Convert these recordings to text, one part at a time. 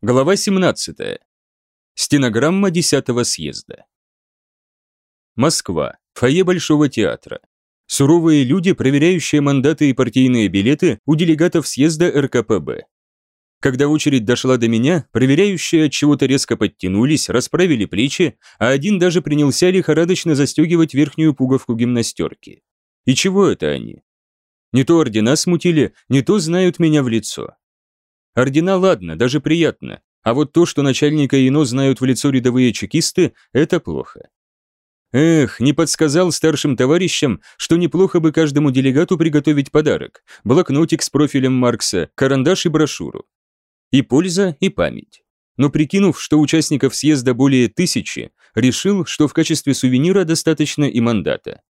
Глава 17. Стенограмма 10 съезда. Москва. Фойе Большого театра. Суровые люди, проверяющие мандаты и партийные билеты у делегатов съезда РКПБ. Когда очередь дошла до меня, проверяющие от чего-то резко подтянулись, расправили плечи, а один даже принялся лихорадочно застегивать верхнюю пуговку гимнастерки. И чего это они? Не то ордена смутили, не то знают меня в лицо. Ордена ладно, даже приятно, а вот то, что начальника ИНО знают в лицо рядовые чекисты, это плохо. Эх, не подсказал старшим товарищам, что неплохо бы каждому делегату приготовить подарок, блокнотик с профилем Маркса, карандаш и брошюру. И польза, и память. Но прикинув, что участников съезда более тысячи, решил, что в качестве сувенира достаточно и мандата.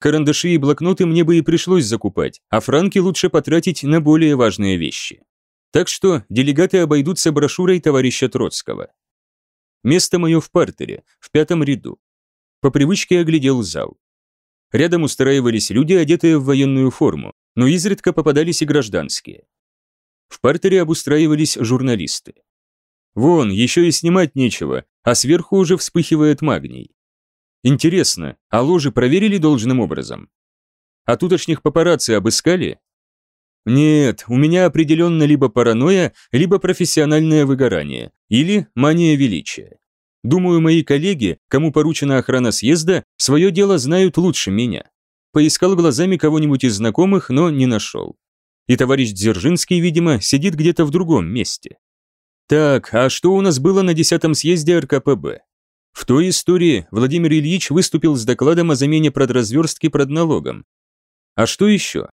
Карандаши и блокноты мне бы и пришлось закупать, а франки лучше потратить на более важные вещи. Так что делегаты обойдутся брошюрой товарища Троцкого. Место мое в партере, в пятом ряду. По привычке оглядел зал. Рядом устраивались люди, одетые в военную форму, но изредка попадались и гражданские. В партере обустраивались журналисты. Вон, еще и снимать нечего, а сверху уже вспыхивает магний. Интересно, а ложи проверили должным образом? А тутошних папарацци обыскали? Нет, у меня определенно либо паранойя, либо профессиональное выгорание, или мания величия. Думаю, мои коллеги, кому поручена охрана съезда, свое дело знают лучше меня. Поискал глазами кого-нибудь из знакомых, но не нашел. И товарищ Дзержинский, видимо, сидит где-то в другом месте. Так, а что у нас было на 10 съезде РКПБ? В той истории Владимир Ильич выступил с докладом о замене продразверстки продналогом. А что еще?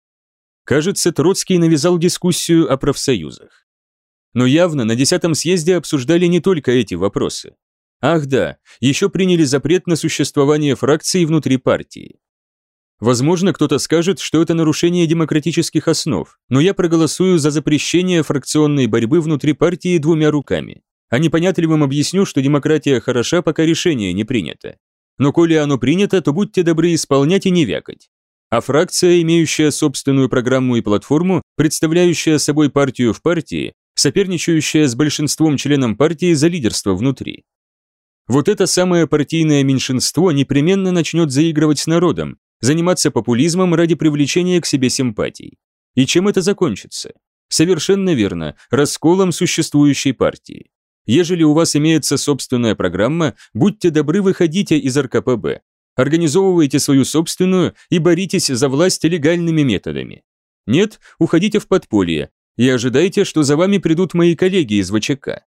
Кажется, Троцкий навязал дискуссию о профсоюзах. Но явно на 10 съезде обсуждали не только эти вопросы. Ах да, еще приняли запрет на существование фракций внутри партии. Возможно, кто-то скажет, что это нарушение демократических основ, но я проголосую за запрещение фракционной борьбы внутри партии двумя руками. А непонятливым объясню, что демократия хороша, пока решение не принято. Но коли оно принято, то будьте добры исполнять и не вякать а фракция, имеющая собственную программу и платформу, представляющая собой партию в партии, соперничающая с большинством членов партии за лидерство внутри. Вот это самое партийное меньшинство непременно начнет заигрывать с народом, заниматься популизмом ради привлечения к себе симпатий. И чем это закончится? Совершенно верно, расколом существующей партии. Ежели у вас имеется собственная программа, будьте добры, выходите из РКПБ, Организовывайте свою собственную и боритесь за власть легальными методами. Нет, уходите в подполье и ожидайте, что за вами придут мои коллеги из ВЧК.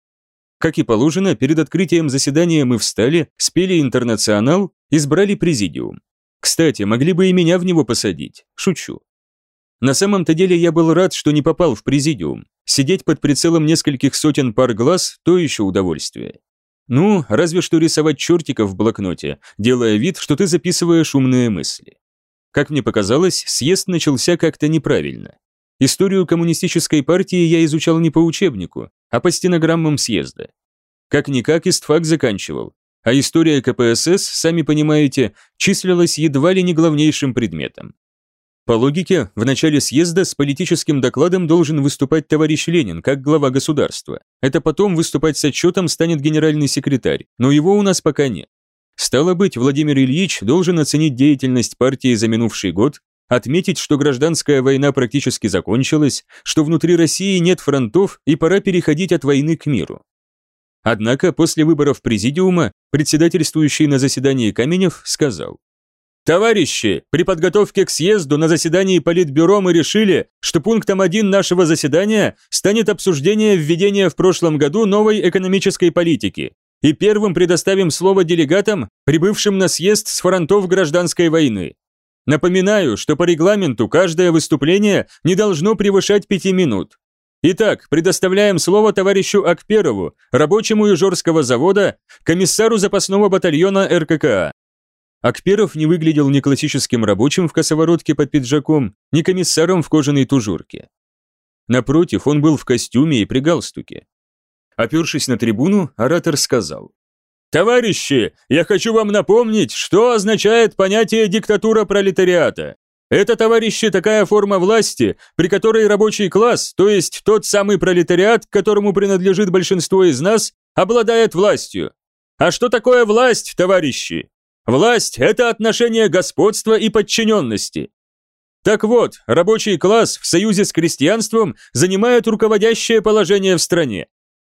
Как и положено, перед открытием заседания мы встали, спели «Интернационал», избрали президиум. Кстати, могли бы и меня в него посадить. Шучу. На самом-то деле я был рад, что не попал в президиум. Сидеть под прицелом нескольких сотен пар глаз – то еще удовольствие. Ну, разве что рисовать чертиков в блокноте, делая вид, что ты записываешь умные мысли. Как мне показалось, съезд начался как-то неправильно. Историю коммунистической партии я изучал не по учебнику, а по стенограммам съезда. Как-никак истфак заканчивал, а история КПСС, сами понимаете, числилась едва ли не главнейшим предметом. По логике, в начале съезда с политическим докладом должен выступать товарищ Ленин, как глава государства. Это потом выступать с отчетом станет генеральный секретарь, но его у нас пока нет. Стало быть, Владимир Ильич должен оценить деятельность партии за минувший год, отметить, что гражданская война практически закончилась, что внутри России нет фронтов и пора переходить от войны к миру. Однако после выборов президиума председательствующий на заседании Каменев сказал, Товарищи, при подготовке к съезду на заседании Политбюро мы решили, что пунктом один нашего заседания станет обсуждение введения в прошлом году новой экономической политики. И первым предоставим слово делегатам, прибывшим на съезд с фронтов гражданской войны. Напоминаю, что по регламенту каждое выступление не должно превышать пяти минут. Итак, предоставляем слово товарищу Акперову, рабочему Ижорского завода, комиссару запасного батальона РККА. Акперов не выглядел ни классическим рабочим в косоворотке под пиджаком, ни комиссаром в кожаной тужурке. Напротив, он был в костюме и при галстуке. Опершись на трибуну, оратор сказал. «Товарищи, я хочу вам напомнить, что означает понятие диктатура пролетариата. Это, товарищи, такая форма власти, при которой рабочий класс, то есть тот самый пролетариат, которому принадлежит большинство из нас, обладает властью. А что такое власть, товарищи? Власть – это отношение господства и подчиненности. Так вот, рабочий класс в союзе с крестьянством занимает руководящее положение в стране.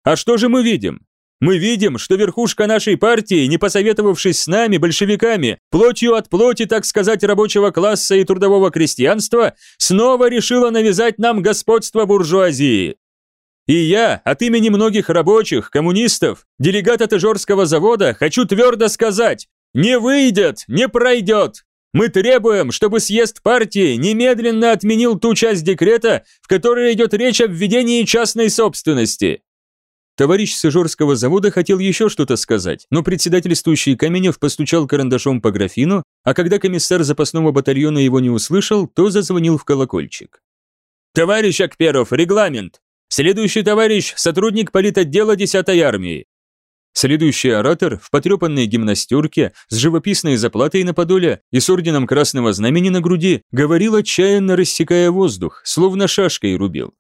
А что же мы видим? Мы видим, что верхушка нашей партии, не посоветовавшись с нами, большевиками, плотью от плоти, так сказать, рабочего класса и трудового крестьянства, снова решила навязать нам господство буржуазии. И я, от имени многих рабочих, коммунистов, делегата Тыжорского завода, хочу твердо сказать, не выйдет, не пройдет. Мы требуем, чтобы съезд партии немедленно отменил ту часть декрета, в которой идет речь о введении частной собственности. Товарищ с завода хотел еще что-то сказать, но председательствующий Каменев постучал карандашом по графину, а когда комиссар запасного батальона его не услышал, то зазвонил в колокольчик. «Товарищ Акперов, регламент! Следующий товарищ – сотрудник политотдела 10-й армии. Следующий оратор в потрепанной гимнастерке с живописной заплатой на подоле и с орденом Красного Знамени на груди говорил отчаянно рассекая воздух, словно шашкой рубил.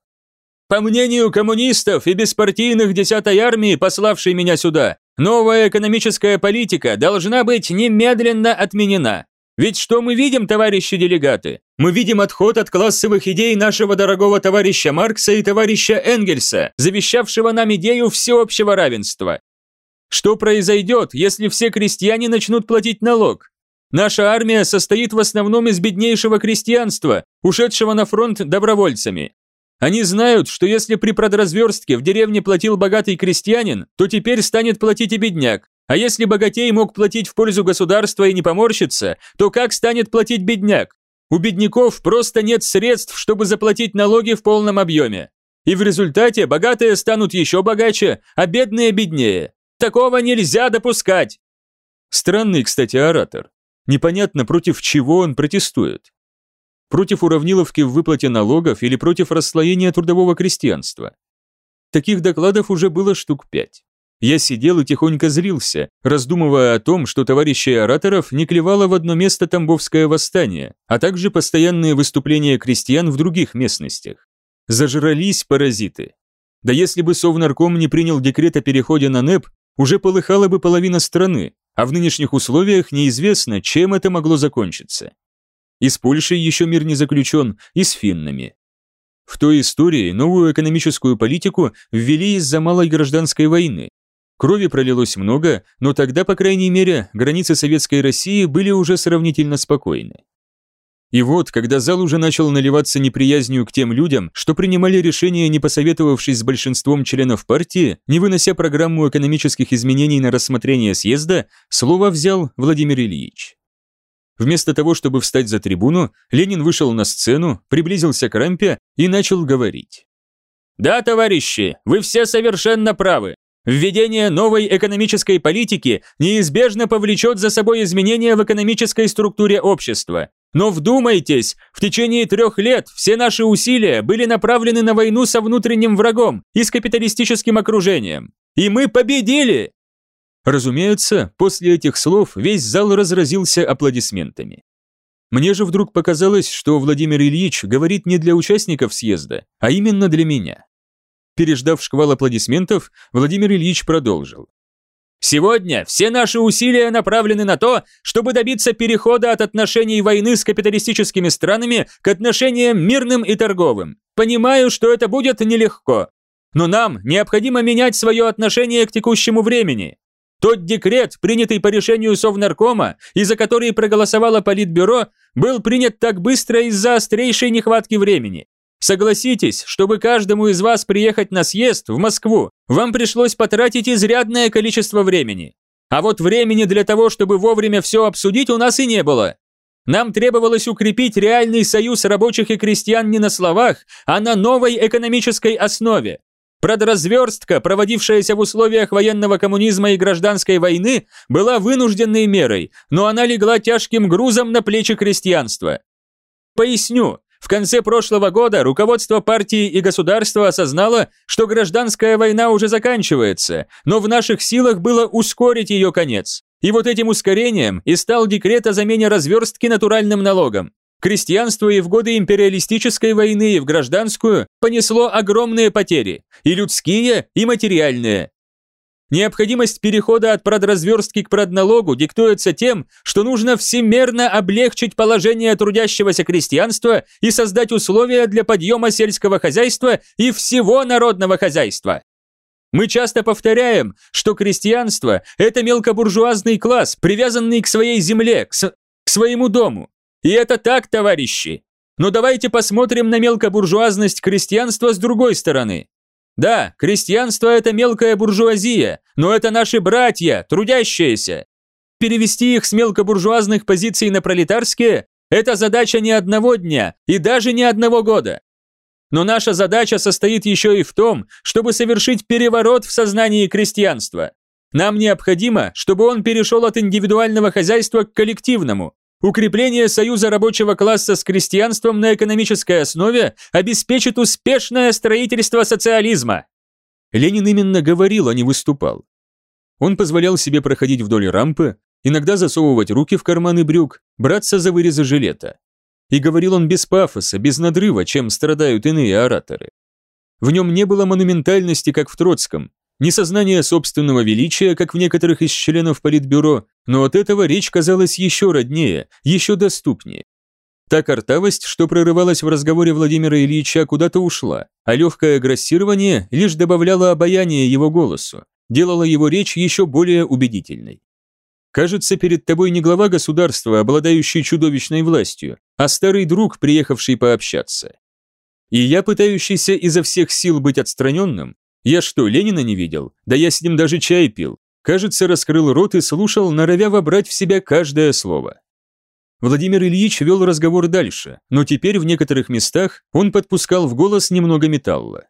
«По мнению коммунистов и беспартийных десятой армии, пославшей меня сюда, новая экономическая политика должна быть немедленно отменена. Ведь что мы видим, товарищи делегаты? Мы видим отход от классовых идей нашего дорогого товарища Маркса и товарища Энгельса, завещавшего нам идею всеобщего равенства. Что произойдет, если все крестьяне начнут платить налог? Наша армия состоит в основном из беднейшего крестьянства, ушедшего на фронт добровольцами. Они знают, что если при продразверстке в деревне платил богатый крестьянин, то теперь станет платить и бедняк. А если богатей мог платить в пользу государства и не поморщиться, то как станет платить бедняк? У бедняков просто нет средств, чтобы заплатить налоги в полном объеме. И в результате богатые станут еще богаче, а бедные беднее. Такого нельзя допускать!» Странный, кстати, оратор. Непонятно, против чего он протестует. Против уравниловки в выплате налогов или против расслоения трудового крестьянства. Таких докладов уже было штук пять. Я сидел и тихонько зрился, раздумывая о том, что товарищей ораторов не клевало в одно место Тамбовское восстание, а также постоянные выступления крестьян в других местностях. Зажрались паразиты. Да если бы Совнарком не принял декрет о переходе на НЭП, уже полыхала бы половина страны, а в нынешних условиях неизвестно, чем это могло закончиться. И с Польшей еще мир не заключен, и с финнами. В той истории новую экономическую политику ввели из-за малой гражданской войны. Крови пролилось много, но тогда, по крайней мере, границы Советской России были уже сравнительно спокойны. И вот, когда зал уже начал наливаться неприязнью к тем людям, что принимали решения, не посоветовавшись с большинством членов партии, не вынося программу экономических изменений на рассмотрение съезда, слово взял Владимир Ильич. Вместо того, чтобы встать за трибуну, Ленин вышел на сцену, приблизился к рампе и начал говорить. «Да, товарищи, вы все совершенно правы. Введение новой экономической политики неизбежно повлечет за собой изменения в экономической структуре общества. Но вдумайтесь, в течение трех лет все наши усилия были направлены на войну со внутренним врагом и с капиталистическим окружением. И мы победили! Разумеется, после этих слов весь зал разразился аплодисментами. Мне же вдруг показалось, что Владимир Ильич говорит не для участников съезда, а именно для меня. Переждав шквал аплодисментов, Владимир Ильич продолжил. Сегодня все наши усилия направлены на то, чтобы добиться перехода от отношений войны с капиталистическими странами к отношениям мирным и торговым. Понимаю, что это будет нелегко. Но нам необходимо менять свое отношение к текущему времени. Тот декрет, принятый по решению Совнаркома и за который проголосовало Политбюро, был принят так быстро из-за острейшей нехватки времени. Согласитесь, чтобы каждому из вас приехать на съезд в Москву, вам пришлось потратить изрядное количество времени. А вот времени для того, чтобы вовремя все обсудить, у нас и не было. Нам требовалось укрепить реальный союз рабочих и крестьян не на словах, а на новой экономической основе. Продразверстка, проводившаяся в условиях военного коммунизма и гражданской войны, была вынужденной мерой, но она легла тяжким грузом на плечи крестьянства. Поясню, в конце прошлого года руководство партии и государства осознало, что гражданская война уже заканчивается, но в наших силах было ускорить ее конец. И вот этим ускорением и стал декрет о замене разверстки натуральным налогом. Крестьянство и в годы империалистической войны, и в гражданскую понесло огромные потери, и людские, и материальные. Необходимость перехода от продразверстки к продналогу диктуется тем, что нужно всемерно облегчить положение трудящегося крестьянства и создать условия для подъема сельского хозяйства и всего народного хозяйства. Мы часто повторяем, что крестьянство – это мелкобуржуазный класс, привязанный к своей земле, к, с... к своему дому. И это так, товарищи. Но давайте посмотрим на мелкобуржуазность крестьянства с другой стороны. Да, крестьянство – это мелкая буржуазия, но это наши братья, трудящиеся. Перевести их с мелкобуржуазных позиций на пролетарские – это задача не одного дня и даже не одного года. Но наша задача состоит еще и в том, чтобы совершить переворот в сознании крестьянства. Нам необходимо, чтобы он перешел от индивидуального хозяйства к коллективному, Укрепление союза рабочего класса с крестьянством на экономической основе обеспечит успешное строительство социализма. Ленин именно говорил, а не выступал. Он позволял себе проходить вдоль рампы, иногда засовывать руки в карманы брюк, браться за вырезы жилета. И говорил он без пафоса, без надрыва, чем страдают иные ораторы. В нем не было монументальности, как в Троцком, ни сознания собственного величия, как в некоторых из членов Политбюро, но от этого речь казалась еще роднее, еще доступнее. Та картавость, что прорывалась в разговоре Владимира Ильича, куда-то ушла, а легкое грассирование лишь добавляло обаяние его голосу, делало его речь еще более убедительной. Кажется, перед тобой не глава государства, обладающий чудовищной властью, а старый друг, приехавший пообщаться. И я, пытающийся изо всех сил быть отстраненным, я что, Ленина не видел? Да я с ним даже чай пил. Кажется, раскрыл рот и слушал, норовя вобрать в себя каждое слово. Владимир Ильич вел разговор дальше, но теперь в некоторых местах он подпускал в голос немного металла.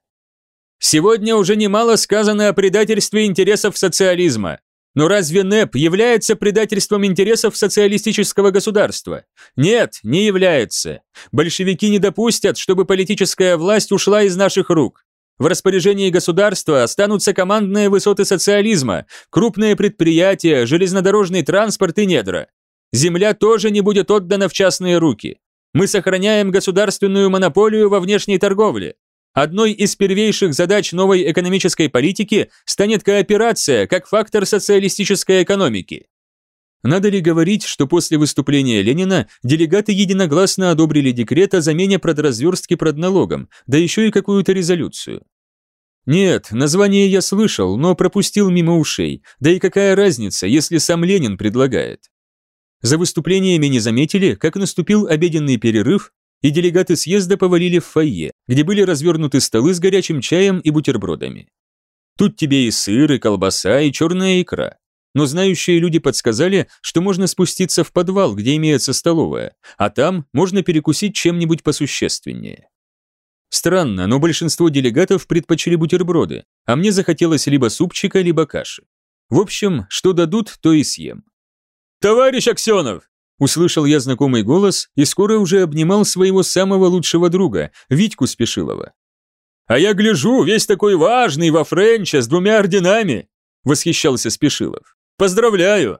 «Сегодня уже немало сказано о предательстве интересов социализма. Но разве НЭП является предательством интересов социалистического государства? Нет, не является. Большевики не допустят, чтобы политическая власть ушла из наших рук. В распоряжении государства останутся командные высоты социализма, крупные предприятия, железнодорожный транспорт и недра. Земля тоже не будет отдана в частные руки. Мы сохраняем государственную монополию во внешней торговле. Одной из первейших задач новой экономической политики станет кооперация как фактор социалистической экономики. Надо ли говорить, что после выступления Ленина делегаты единогласно одобрили декрет о замене продразверстки продналогом, да еще и какую-то резолюцию? Нет, название я слышал, но пропустил мимо ушей, да и какая разница, если сам Ленин предлагает? За выступлениями не заметили, как наступил обеденный перерыв, и делегаты съезда повалили в фойе, где были развернуты столы с горячим чаем и бутербродами. Тут тебе и сыр, и колбаса, и черная икра но знающие люди подсказали, что можно спуститься в подвал, где имеется столовая, а там можно перекусить чем-нибудь посущественнее. Странно, но большинство делегатов предпочли бутерброды, а мне захотелось либо супчика, либо каши. В общем, что дадут, то и съем. «Товарищ Аксенов!» Услышал я знакомый голос и скоро уже обнимал своего самого лучшего друга, Витьку Спешилова. «А я гляжу, весь такой важный, во френче, с двумя орденами!» Восхищался Спешилов. Поздравляю!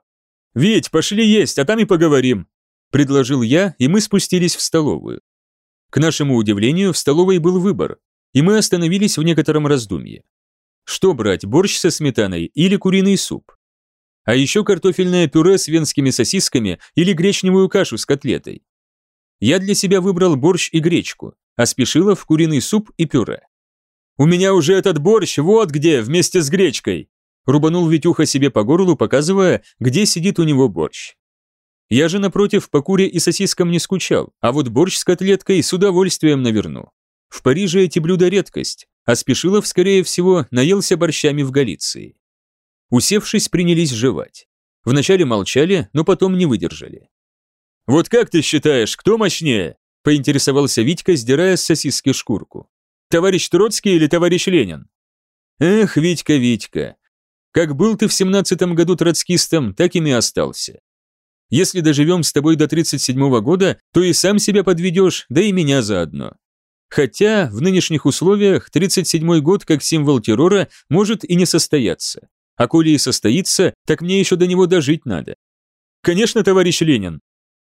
Ведь, пошли есть, а там и поговорим!» Предложил я, и мы спустились в столовую. К нашему удивлению, в столовой был выбор, и мы остановились в некотором раздумье. Что брать, борщ со сметаной или куриный суп? А еще картофельное пюре с венскими сосисками или гречневую кашу с котлетой. Я для себя выбрал борщ и гречку, а спешила в куриный суп и пюре. «У меня уже этот борщ вот где, вместе с гречкой!» Рубанул Витюха себе по горлу, показывая, где сидит у него борщ. Я же, напротив, по куре и сосискам не скучал, а вот борщ с котлеткой с удовольствием наверну. В Париже эти блюда редкость, а Спешилов, скорее всего, наелся борщами в Галиции. Усевшись, принялись жевать. Вначале молчали, но потом не выдержали. «Вот как ты считаешь, кто мощнее?» – поинтересовался Витька, сдирая с сосиски шкурку. «Товарищ Троцкий или товарищ Ленин?» «Эх, Витька, Витька, как был ты в семнадцатом году троцкистом, так и и остался. Если доживем с тобой до 37 -го года, то и сам себя подведешь, да и меня заодно. Хотя в нынешних условиях 37-й год как символ террора может и не состояться. А коли и состоится, так мне еще до него дожить надо. Конечно, товарищ Ленин.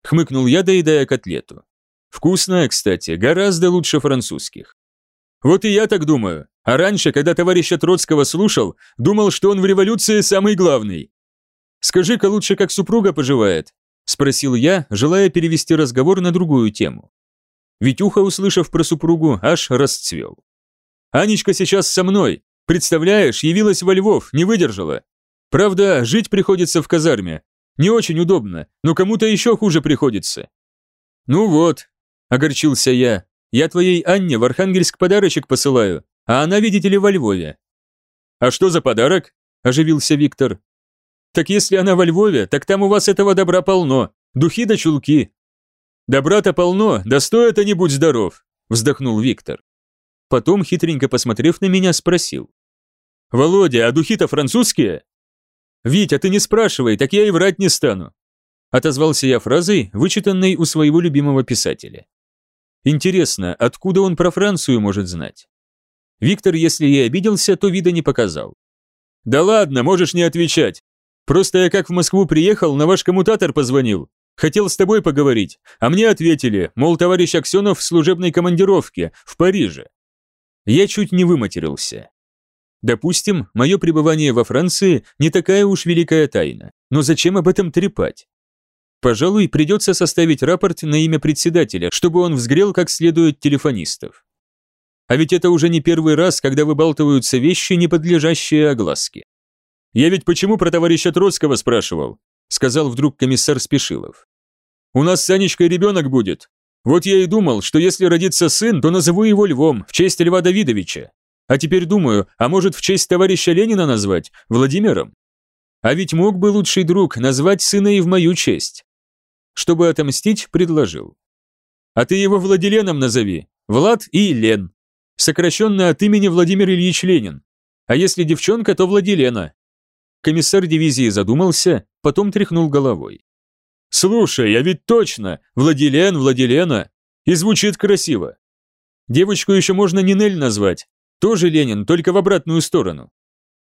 Хмыкнул я, доедая котлету. Вкусная, кстати, гораздо лучше французских. Вот и я так думаю. А раньше, когда товарища Троцкого слушал, думал, что он в революции самый главный. Скажи-ка лучше, как супруга поживает, спросил я, желая перевести разговор на другую тему. Витюха, услышав про супругу, аж расцвел. Анечка сейчас со мной. Представляешь, явилась во Львов, не выдержала. Правда, жить приходится в казарме. Не очень удобно, но кому-то еще хуже приходится. Ну вот, огорчился я. Я твоей Анне в Архангельск подарочек посылаю, а она, видите ли, во Львове. А что за подарок? Оживился Виктор. Так если она во Львове, так там у вас этого добра полно. Духи да чулки. Добра-то полно, да стоит не будь здоров, вздохнул Виктор. Потом, хитренько посмотрев на меня, спросил. «Володя, а духи-то французские?» «Витя, ты не спрашивай, так я и врать не стану», отозвался я фразой, вычитанной у своего любимого писателя. Интересно, откуда он про Францию может знать? Виктор, если и обиделся, то вида не показал. «Да ладно, можешь не отвечать. Просто я как в Москву приехал, на ваш коммутатор позвонил. Хотел с тобой поговорить, а мне ответили, мол, товарищ Аксенов в служебной командировке, в Париже. Я чуть не выматерился. Допустим, мое пребывание во Франции не такая уж великая тайна, но зачем об этом трепать? Пожалуй, придется составить рапорт на имя председателя, чтобы он взгрел как следует телефонистов. А ведь это уже не первый раз, когда выбалтываются вещи, не подлежащие огласке. «Я ведь почему про товарища Троцкого спрашивал?» сказал вдруг комиссар Спешилов. «У нас с Анечкой ребенок будет, вот я и думал, что если родится сын, то назову его Львом, в честь Льва Давидовича. А теперь думаю, а может в честь товарища Ленина назвать, Владимиром? А ведь мог бы лучший друг назвать сына и в мою честь. Чтобы отомстить, предложил. А ты его Владиленом назови, Влад и Лен. Сокращенно от имени Владимир Ильич Ленин. А если девчонка, то Владилена. Комиссар дивизии задумался, потом тряхнул головой. «Слушай, а ведь точно! Владилен, Владилена! И звучит красиво. Девочку еще можно Нинель назвать. Тоже Ленин, только в обратную сторону».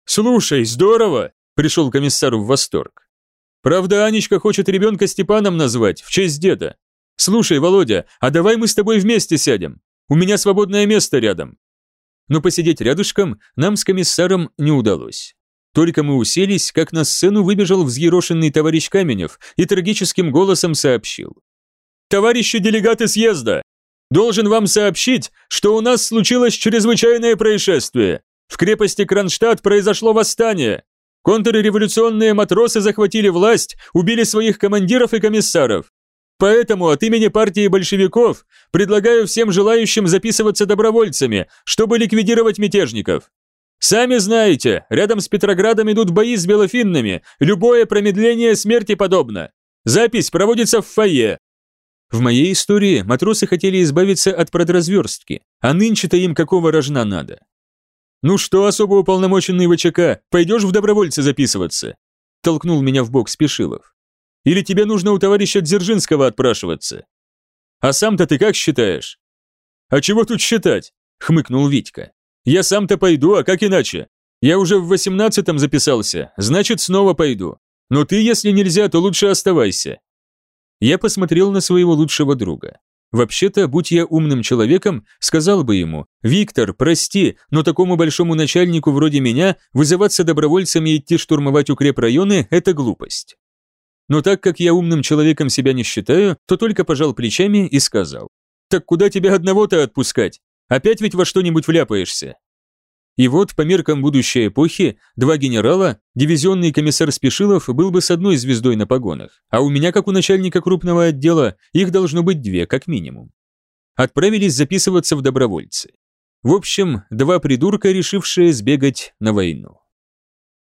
«Слушай, здорово!» – пришел комиссар в восторг. «Правда, Анечка хочет ребенка Степаном назвать, в честь деда. Слушай, Володя, а давай мы с тобой вместе сядем. У меня свободное место рядом». Но посидеть рядышком нам с комиссаром не удалось. Только мы уселись, как на сцену выбежал взъерошенный товарищ Каменев и трагическим голосом сообщил. «Товарищи делегаты съезда! Должен вам сообщить, что у нас случилось чрезвычайное происшествие. В крепости Кронштадт произошло восстание. Контрреволюционные матросы захватили власть, убили своих командиров и комиссаров. Поэтому от имени партии большевиков предлагаю всем желающим записываться добровольцами, чтобы ликвидировать мятежников. Сами знаете, рядом с Петроградом идут бои с белофиннами, любое промедление смерти подобно. Запись проводится в фойе. В моей истории матросы хотели избавиться от продразверстки, а нынче-то им какого рожна надо. «Ну что, особо уполномоченный ВЧК, пойдешь в добровольцы записываться?» Толкнул меня в бок Спешилов. «Или тебе нужно у товарища Дзержинского отпрашиваться?» «А сам-то ты как считаешь?» «А чего тут считать?» — хмыкнул Витька. Я сам-то пойду, а как иначе? Я уже в восемнадцатом записался, значит, снова пойду. Но ты, если нельзя, то лучше оставайся». Я посмотрел на своего лучшего друга. Вообще-то, будь я умным человеком, сказал бы ему, «Виктор, прости, но такому большому начальнику вроде меня вызываться добровольцами и идти штурмовать укрепрайоны – это глупость». Но так как я умным человеком себя не считаю, то только пожал плечами и сказал, «Так куда тебя одного-то отпускать? Опять ведь во что-нибудь вляпаешься. И вот, по меркам будущей эпохи, два генерала, дивизионный комиссар Спешилов был бы с одной звездой на погонах, а у меня, как у начальника крупного отдела, их должно быть две, как минимум. Отправились записываться в добровольцы. В общем, два придурка, решившие сбегать на войну.